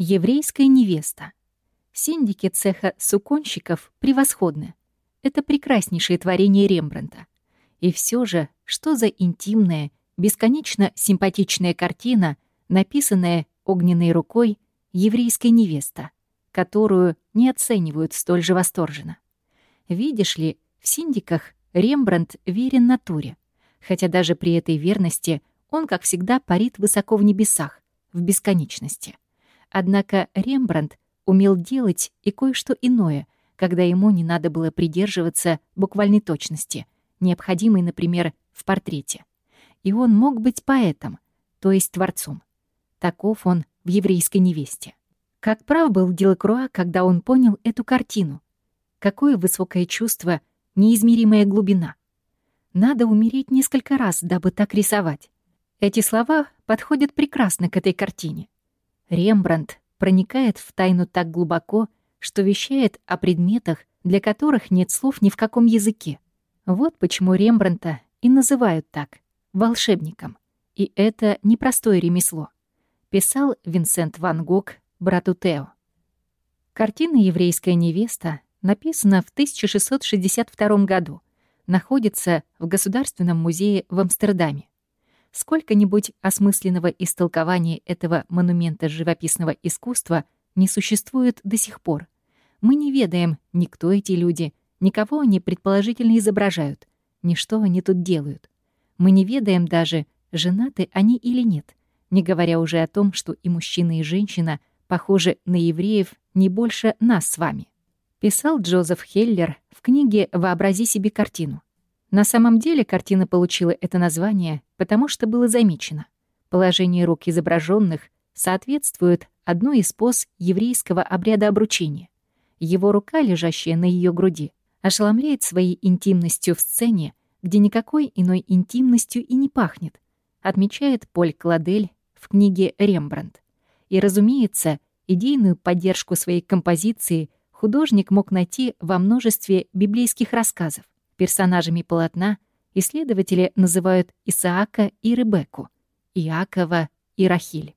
Еврейская невеста. Синдики цеха суконщиков превосходны. Это прекраснейшее творение Рембрандта. И все же, что за интимная, бесконечно симпатичная картина, написанная огненной рукой еврейская невеста, которую не оценивают столь же восторженно. Видишь ли, в синдиках Рембрандт верен натуре, хотя даже при этой верности он, как всегда, парит высоко в небесах, в бесконечности. Однако Рембрандт умел делать и кое-что иное, когда ему не надо было придерживаться буквальной точности, необходимой, например, в портрете. И он мог быть поэтом, то есть творцом. Таков он в еврейской невесте. Как прав был Делакруа, когда он понял эту картину. Какое высокое чувство, неизмеримая глубина. Надо умереть несколько раз, дабы так рисовать. Эти слова подходят прекрасно к этой картине. Рембрандт проникает в тайну так глубоко, что вещает о предметах, для которых нет слов ни в каком языке. Вот почему Рембрандта и называют так — волшебником. И это непростое ремесло. Писал Винсент Ван Гог брату Тео. Картина «Еврейская невеста» написана в 1662 году, находится в Государственном музее в Амстердаме. Сколько-нибудь осмысленного истолкования этого монумента живописного искусства не существует до сих пор. Мы не ведаем, ни кто эти люди, никого они предположительно изображают, ни что они тут делают. Мы не ведаем даже, женаты они или нет, не говоря уже о том, что и мужчина, и женщина похожи на евреев не больше нас с вами. Писал Джозеф Хеллер в книге «Вообрази себе картину». На самом деле картина получила это название, потому что было замечено. Положение рук изображенных соответствует одной из поз еврейского обряда обручения. Его рука, лежащая на ее груди, ошеломляет своей интимностью в сцене, где никакой иной интимностью и не пахнет, отмечает Поль Кладель в книге «Рембрандт». И, разумеется, идейную поддержку своей композиции художник мог найти во множестве библейских рассказов. Персонажами полотна исследователи называют Исаака и Ребекку, Иакова и Рахиль.